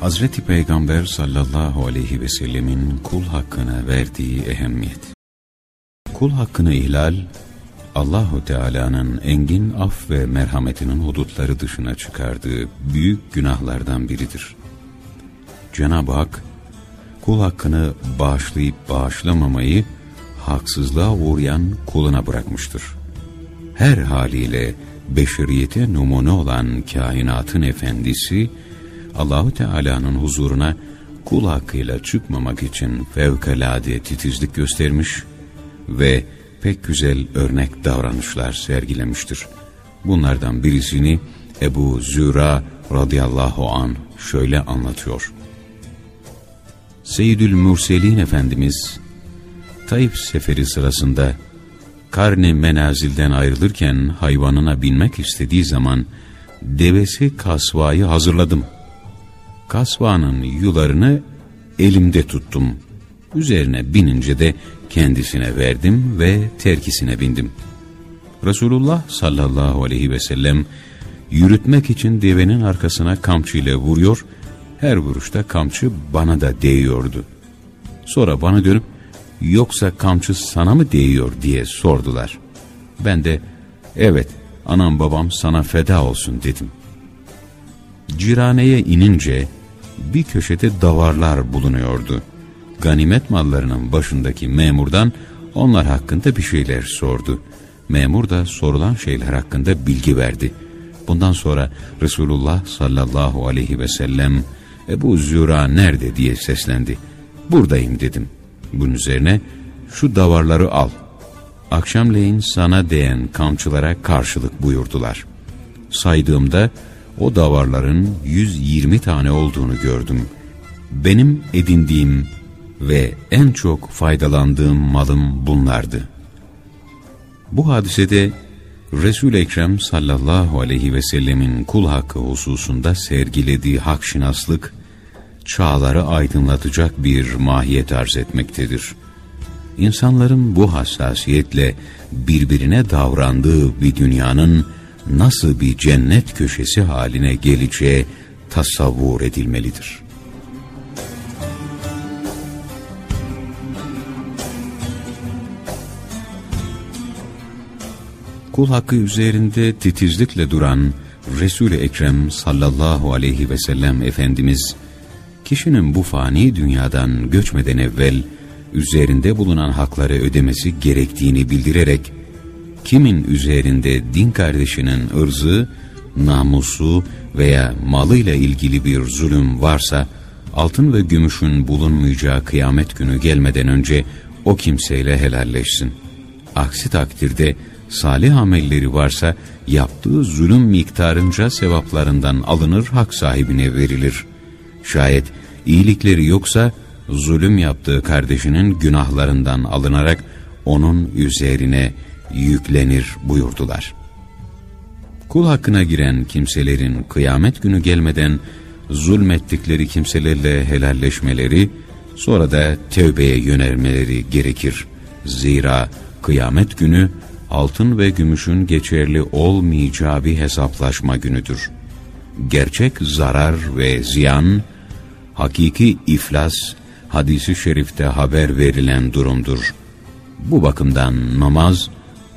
Hazreti Peygamber sallallahu aleyhi ve sellemin kul hakkına verdiği ehemmiyet. Kul hakkını ihlal, Allahu Teala'nın engin af ve merhametinin hudutları dışına çıkardığı büyük günahlardan biridir. Cenab-ı Hak, kul hakkını bağışlayıp bağışlamamayı haksızlığa uğrayan kuluna bırakmıştır. Her haliyle beşeriyete numune olan kainatın efendisi, Allahu Teala'nın huzuruna kul hakkıyla çıkmamak için fevkalade titizlik göstermiş ve pek güzel örnek davranışlar sergilemiştir. Bunlardan birisini Ebu Züra radıyallahu an şöyle anlatıyor. Seyyidül Mürselin Efendimiz Taif seferi sırasında Karni menazilden ayrılırken hayvanına binmek istediği zaman devesi kasvayı hazırladım. Kasvanın yularını elimde tuttum. Üzerine binince de kendisine verdim ve terkisine bindim. Resulullah sallallahu aleyhi ve sellem yürütmek için devenin arkasına kamçıyla vuruyor, her vuruşta kamçı bana da değiyordu. Sonra bana dönüp yoksa kamçı sana mı değiyor diye sordular. Ben de evet anam babam sana feda olsun dedim. Ciraneye inince bir köşede davarlar bulunuyordu. Ganimet mallarının başındaki memurdan onlar hakkında bir şeyler sordu. Memur da sorulan şeyler hakkında bilgi verdi. Bundan sonra Resulullah sallallahu aleyhi ve sellem Ebu Züra nerede diye seslendi. Buradayım dedim. Bunun üzerine şu davarları al. Akşamleyin sana değen kamçılara karşılık buyurdular. Saydığımda o davarların 120 tane olduğunu gördüm. Benim edindiğim ve en çok faydalandığım malım bunlardı. Bu hadisede Resul-i Ekrem sallallahu aleyhi ve sellemin kul hakkı hususunda sergilediği hakşinaslık, çağları aydınlatacak bir mahiyet arz etmektedir. İnsanların bu hassasiyetle birbirine davrandığı bir dünyanın nasıl bir cennet köşesi haline geleceği tasavvur edilmelidir. Kul hakkı üzerinde titizlikle duran Resul-i Ekrem sallallahu aleyhi ve sellem Efendimiz, kişinin bu fani dünyadan göçmeden evvel üzerinde bulunan hakları ödemesi gerektiğini bildirerek, kimin üzerinde din kardeşinin ırzı, namusu veya malıyla ilgili bir zulüm varsa, altın ve gümüşün bulunmayacağı kıyamet günü gelmeden önce o kimseyle helalleşsin. Aksi takdirde salih amelleri varsa yaptığı zulüm miktarınca sevaplarından alınır hak sahibine verilir. Şayet iyilikleri yoksa zulüm yaptığı kardeşinin günahlarından alınarak onun üzerine yüklenir buyurdular. Kul hakkına giren kimselerin kıyamet günü gelmeden zulmettikleri kimselerle helalleşmeleri, sonra da tevbeye yönelmeleri gerekir. Zira kıyamet günü altın ve gümüşün geçerli olmayacağı bir hesaplaşma günüdür. Gerçek zarar ve ziyan, hakiki iflas, hadisi şerifte haber verilen durumdur. Bu bakımdan namaz,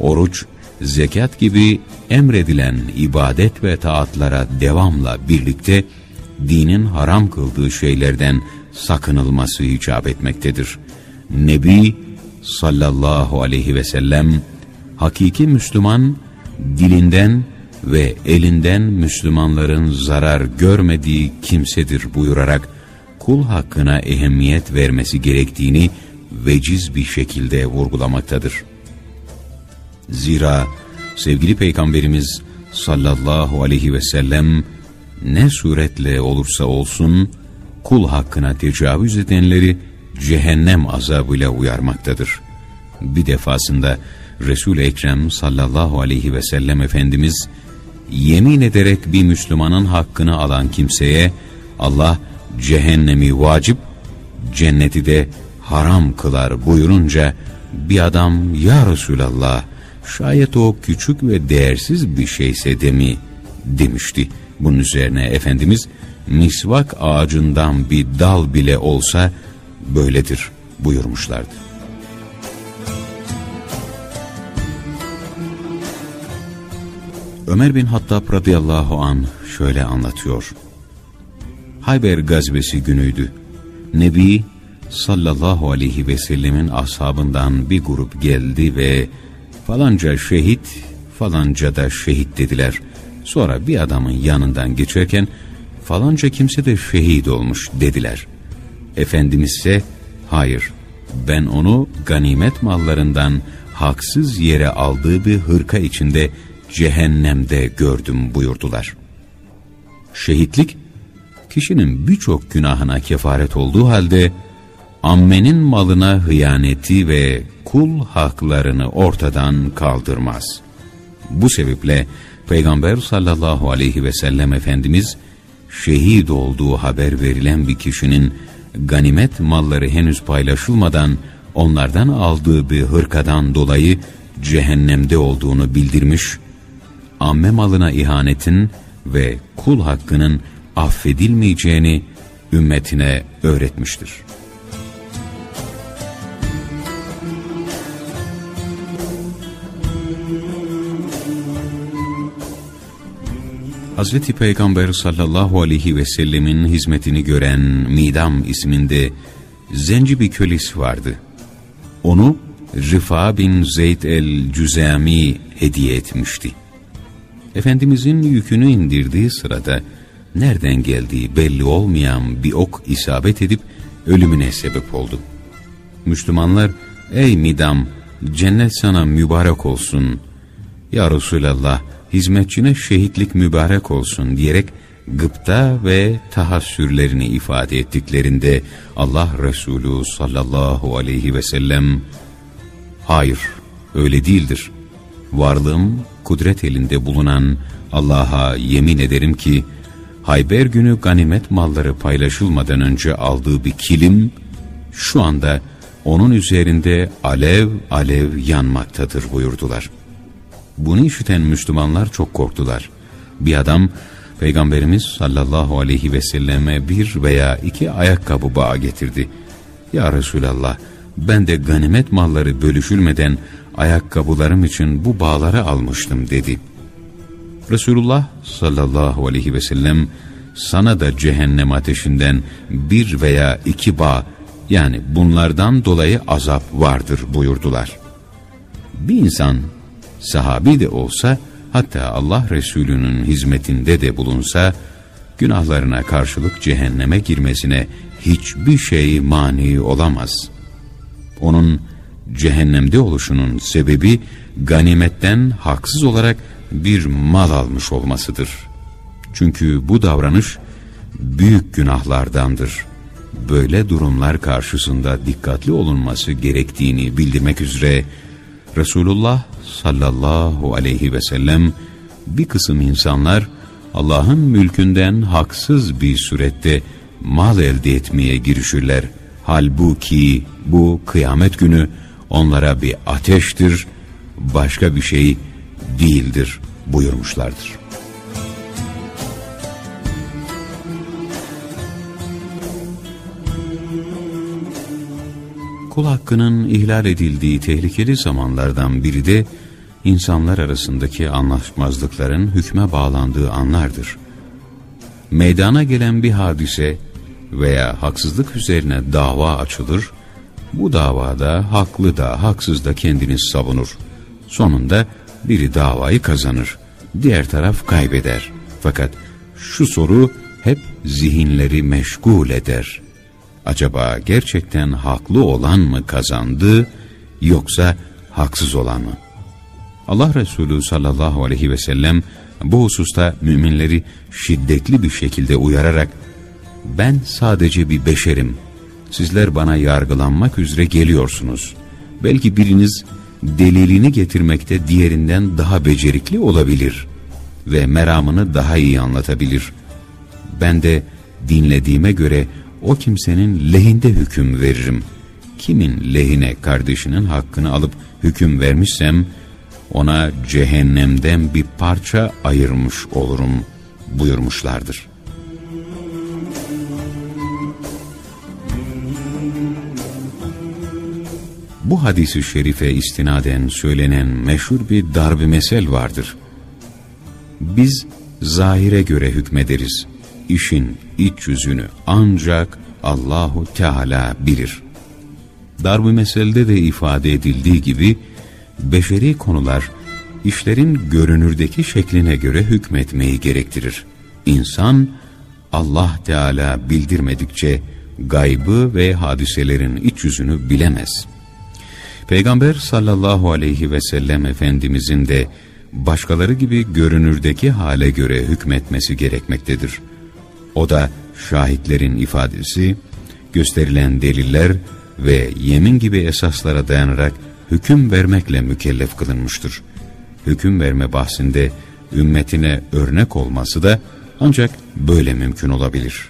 oruç, zekat gibi emredilen ibadet ve taatlara devamla birlikte dinin haram kıldığı şeylerden sakınılması icap etmektedir. Nebi sallallahu aleyhi ve sellem hakiki Müslüman dilinden ve elinden Müslümanların zarar görmediği kimsedir buyurarak kul hakkına ehemmiyet vermesi gerektiğini veciz bir şekilde vurgulamaktadır. Zira sevgili Peygamberimiz sallallahu aleyhi ve sellem ne suretle olursa olsun kul hakkına tecavüz edenleri cehennem azabıyla uyarmaktadır. Bir defasında Resul-i Ekrem sallallahu aleyhi ve sellem Efendimiz yemin ederek bir Müslümanın hakkını alan kimseye Allah cehennemi vacip, cenneti de haram kılar buyurunca bir adam ya Resulallah şayet o küçük ve değersiz bir şeyse de mi demişti. Bunun üzerine Efendimiz misvak ağacından bir dal bile olsa böyledir buyurmuşlardı. Ömer bin Hattab radıyallahu an şöyle anlatıyor. Hayber gazvesi günüydü. Nebi sallallahu aleyhi ve sellemin ashabından bir grup geldi ve falanca şehit falanca da şehit dediler. Sonra bir adamın yanından geçerken falanca kimse de şehit olmuş dediler. Efendimiz ise hayır ben onu ganimet mallarından haksız yere aldığı bir hırka içinde cehennemde gördüm buyurdular. Şehitlik, kişinin birçok günahına kefaret olduğu halde, ammenin malına hıyaneti ve kul haklarını ortadan kaldırmaz. Bu sebeple Peygamber sallallahu aleyhi ve sellem Efendimiz, şehit olduğu haber verilen bir kişinin ganimet malları henüz paylaşılmadan onlardan aldığı bir hırkadan dolayı cehennemde olduğunu bildirmiş amme malına ihanetin ve kul hakkının affedilmeyeceğini ümmetine öğretmiştir. Hazreti Peygamber sallallahu aleyhi ve sellemin hizmetini gören Midam isminde zenci bir kölesi vardı. Onu Rifa bin Zeyd el-Cüzami hediye etmişti. Efendimizin yükünü indirdiği sırada nereden geldiği belli olmayan bir ok isabet edip ölümüne sebep oldu. Müslümanlar, ey Midam, cennet sana mübarek olsun. Ya Resulallah, hizmetçine şehitlik mübarek olsun diyerek gıpta ve tahassürlerini ifade ettiklerinde Allah Resulü sallallahu aleyhi ve sellem, hayır öyle değildir. Varlığım kudret elinde bulunan Allah'a yemin ederim ki, Hayber günü ganimet malları paylaşılmadan önce aldığı bir kilim, şu anda onun üzerinde alev alev yanmaktadır buyurdular. Bunu işiten Müslümanlar çok korktular. Bir adam, Peygamberimiz sallallahu aleyhi ve selleme bir veya iki ayakkabı bağı getirdi. Ya Resulallah, ben de ganimet malları bölüşülmeden ayakkabılarım için bu bağları almıştım dedi. Resulullah sallallahu aleyhi ve sellem sana da cehennem ateşinden bir veya iki bağ yani bunlardan dolayı azap vardır buyurdular. Bir insan sahabi de olsa hatta Allah Resulü'nün hizmetinde de bulunsa günahlarına karşılık cehenneme girmesine hiçbir şey mani olamaz. Onun cehennemde oluşunun sebebi ganimetten haksız olarak bir mal almış olmasıdır. Çünkü bu davranış büyük günahlardandır. Böyle durumlar karşısında dikkatli olunması gerektiğini bildirmek üzere Resulullah sallallahu aleyhi ve sellem bir kısım insanlar Allah'ın mülkünden haksız bir surette mal elde etmeye girişirler. Halbuki bu kıyamet günü onlara bir ateştir, başka bir şey değildir buyurmuşlardır. Kul hakkının ihlal edildiği tehlikeli zamanlardan biri de insanlar arasındaki anlaşmazlıkların hükme bağlandığı anlardır. Meydana gelen bir hadise veya haksızlık üzerine dava açılır bu davada haklı da haksız da kendini savunur. Sonunda biri davayı kazanır, diğer taraf kaybeder. Fakat şu soru hep zihinleri meşgul eder. Acaba gerçekten haklı olan mı kazandı yoksa haksız olan mı? Allah Resulü sallallahu aleyhi ve sellem bu hususta müminleri şiddetli bir şekilde uyararak ben sadece bir beşerim.'' Sizler bana yargılanmak üzere geliyorsunuz. Belki biriniz delilini getirmekte diğerinden daha becerikli olabilir ve meramını daha iyi anlatabilir. Ben de dinlediğime göre o kimsenin lehinde hüküm veririm. Kimin lehine kardeşinin hakkını alıp hüküm vermişsem, ona cehennemden bir parça ayırmış olurum buyurmuşlardır. Bu hadisi şerife istinaden söylenen meşhur bir darb mesel vardır. Biz zahire göre hükmederiz. İşin iç yüzünü ancak Allahu Teala bilir. Darb-ı meselde de ifade edildiği gibi beşeri konular işlerin görünürdeki şekline göre hükmetmeyi gerektirir. İnsan Allah Teala bildirmedikçe gaybı ve hadiselerin iç yüzünü bilemez. Peygamber sallallahu aleyhi ve sellem Efendimizin de başkaları gibi görünürdeki hale göre hükmetmesi gerekmektedir. O da şahitlerin ifadesi, gösterilen deliller ve yemin gibi esaslara dayanarak hüküm vermekle mükellef kılınmıştır. Hüküm verme bahsinde ümmetine örnek olması da ancak böyle mümkün olabilir.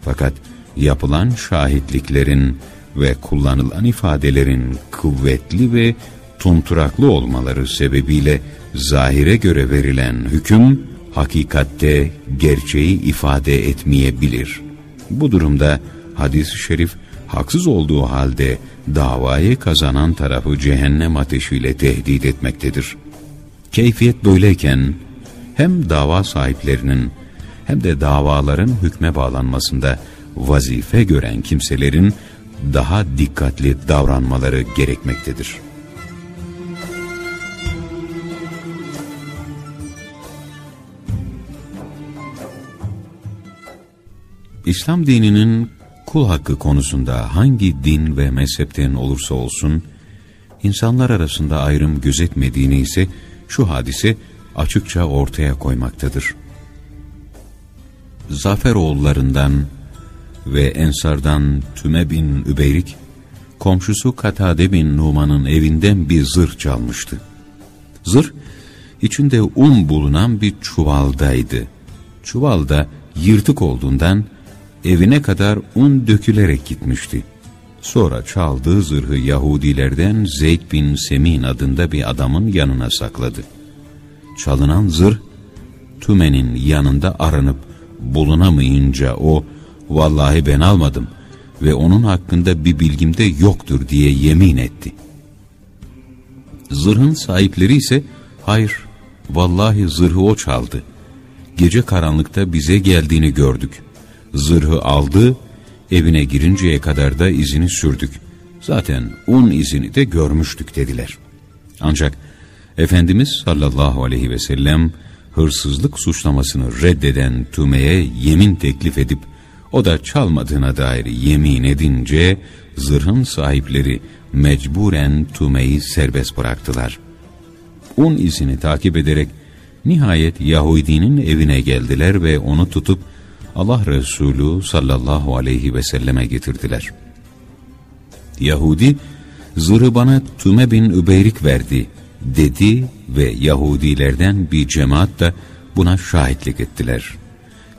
Fakat yapılan şahitliklerin ve kullanılan ifadelerin kuvvetli ve tunturaklı olmaları sebebiyle zahire göre verilen hüküm hakikatte gerçeği ifade etmeyebilir. Bu durumda hadis-i şerif haksız olduğu halde davayı kazanan tarafı cehennem ateşiyle tehdit etmektedir. Keyfiyet böyleyken hem dava sahiplerinin hem de davaların hükme bağlanmasında vazife gören kimselerin daha dikkatli davranmaları gerekmektedir. İslam dininin kul hakkı konusunda hangi din ve mezhepten olursa olsun, insanlar arasında ayrım gözetmediğini ise şu hadise açıkça ortaya koymaktadır. Zaferoğullarından ve Ensardan Tüme bin Übeyrik, komşusu Katade bin Numan'ın evinden bir zırh çalmıştı. Zırh, içinde un bulunan bir çuvaldaydı. Çuvalda yırtık olduğundan evine kadar un dökülerek gitmişti. Sonra çaldığı zırhı Yahudilerden Zeyd bin Semin adında bir adamın yanına sakladı. Çalınan zırh, Tüme'nin yanında aranıp bulunamayınca o, vallahi ben almadım ve onun hakkında bir bilgim de yoktur diye yemin etti. Zırhın sahipleri ise, hayır, vallahi zırhı o çaldı. Gece karanlıkta bize geldiğini gördük. Zırhı aldı, evine girinceye kadar da izini sürdük. Zaten un izini de görmüştük dediler. Ancak Efendimiz sallallahu aleyhi ve sellem hırsızlık suçlamasını reddeden Tüme'ye yemin teklif edip o da çalmadığına dair yemin edince zırhın sahipleri mecburen Tüme'yi serbest bıraktılar. Un izini takip ederek nihayet Yahudinin evine geldiler ve onu tutup Allah Resulü sallallahu aleyhi ve selleme getirdiler. Yahudi, zırhı bana Tüme bin Übeyrik verdi dedi ve Yahudilerden bir cemaat da buna şahitlik ettiler.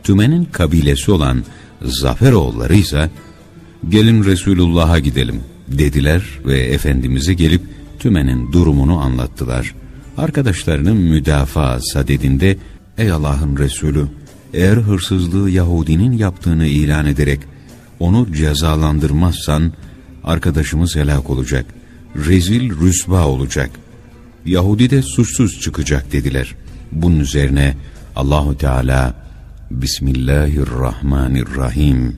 Tüme'nin kabilesi olan Zaferoğulları ise gelin Resulullah'a gidelim dediler ve Efendimiz'e gelip Tüme'nin durumunu anlattılar. Arkadaşlarının müdafaa sadedinde ey Allah'ın Resulü eğer hırsızlığı Yahudinin yaptığını ilan ederek onu cezalandırmazsan arkadaşımız helak olacak. Rezil rüsva olacak. Yahudi de suçsuz çıkacak dediler. Bunun üzerine Allahu Teala Bismillahirrahmanirrahim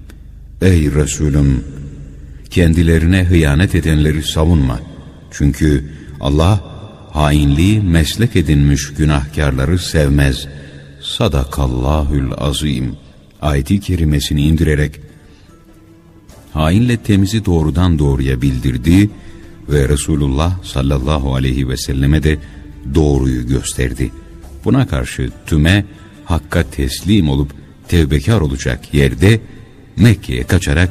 Ey Resulüm kendilerine hıyanet edenleri savunma. Çünkü Allah hainliği meslek edinmiş günahkarları sevmez. Sadakallahül azim ayeti kerimesini indirerek hainle temizi doğrudan doğruya bildirdi ve Resulullah sallallahu aleyhi ve selleme de doğruyu gösterdi. Buna karşı tüme Hakk'a teslim olup tevbekar olacak yerde Mekke'ye kaçarak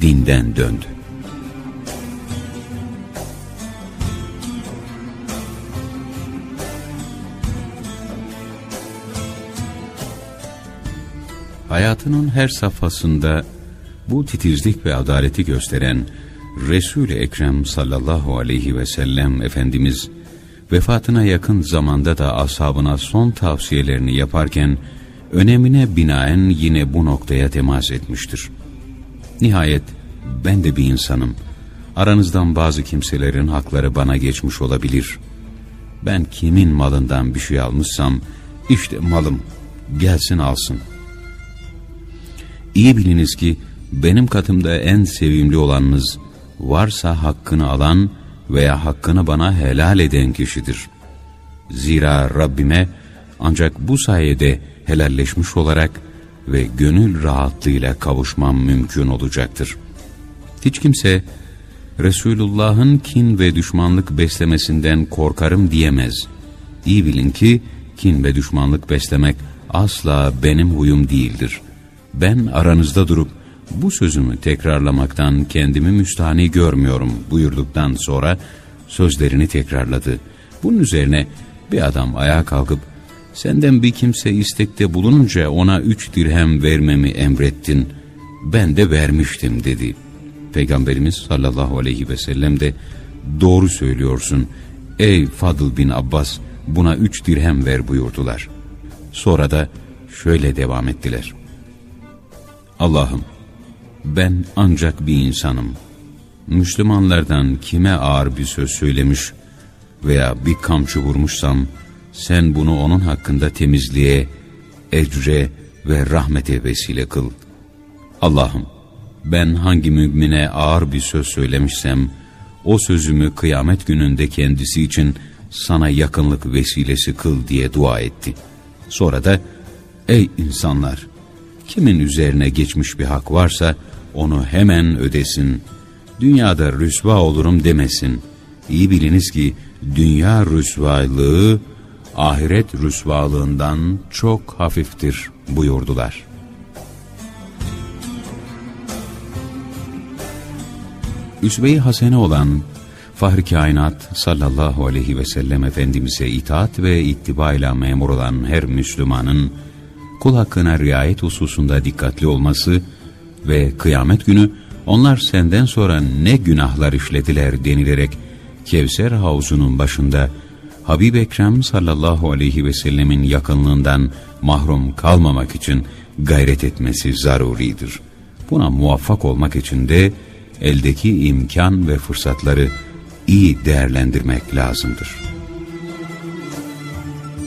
dinden döndü. Hayatının her safhasında bu titizlik ve adaleti gösteren Resul-i Ekrem sallallahu aleyhi ve sellem Efendimiz vefatına yakın zamanda da ashabına son tavsiyelerini yaparken önemine binaen yine bu noktaya temas etmiştir. Nihayet ben de bir insanım. aranızdan bazı kimselerin hakları bana geçmiş olabilir. Ben kimin malından bir şey almışsam, işte malım, gelsin alsın. İyi biliniz ki, benim katımda en sevimli olanınız, varsa hakkını alan veya hakkını bana helal eden kişidir. Zira Rabbime ancak bu sayede helalleşmiş olarak ve gönül rahatlığıyla kavuşmam mümkün olacaktır. Hiç kimse Resulullah'ın kin ve düşmanlık beslemesinden korkarım diyemez. İyi bilin ki kin ve düşmanlık beslemek asla benim huyum değildir. Ben aranızda durup bu sözümü tekrarlamaktan kendimi müstahni görmüyorum buyurduktan sonra sözlerini tekrarladı. Bunun üzerine bir adam ayağa kalkıp senden bir kimse istekte bulununca ona üç dirhem vermemi emrettin. Ben de vermiştim dedi. Peygamberimiz sallallahu aleyhi ve sellem de doğru söylüyorsun. Ey Fadıl bin Abbas buna üç dirhem ver buyurdular. Sonra da şöyle devam ettiler. Allah'ım ben ancak bir insanım. Müslümanlardan kime ağır bir söz söylemiş veya bir kamçı vurmuşsam, sen bunu onun hakkında temizliğe, ecre ve rahmete vesile kıl. Allah'ım, ben hangi mümine ağır bir söz söylemişsem, o sözümü kıyamet gününde kendisi için sana yakınlık vesilesi kıl diye dua etti. Sonra da, ey insanlar, kimin üzerine geçmiş bir hak varsa, onu hemen ödesin. Dünyada rüsva olurum demesin. İyi biliniz ki, dünya rüsvalığı, ahiret rüsvalığından çok hafiftir buyurdular. Üsve-i Hasene olan Fahri Kainat sallallahu aleyhi ve sellem Efendimiz'e itaat ve ittibayla memur olan her Müslümanın kul hakkına riayet hususunda dikkatli olması ve kıyamet günü onlar senden sonra ne günahlar işlediler denilerek Kevser havuzunun başında Habib Ekrem sallallahu aleyhi ve sellemin yakınlığından mahrum kalmamak için gayret etmesi zaruridir. Buna muvaffak olmak için de eldeki imkan ve fırsatları iyi değerlendirmek lazımdır.''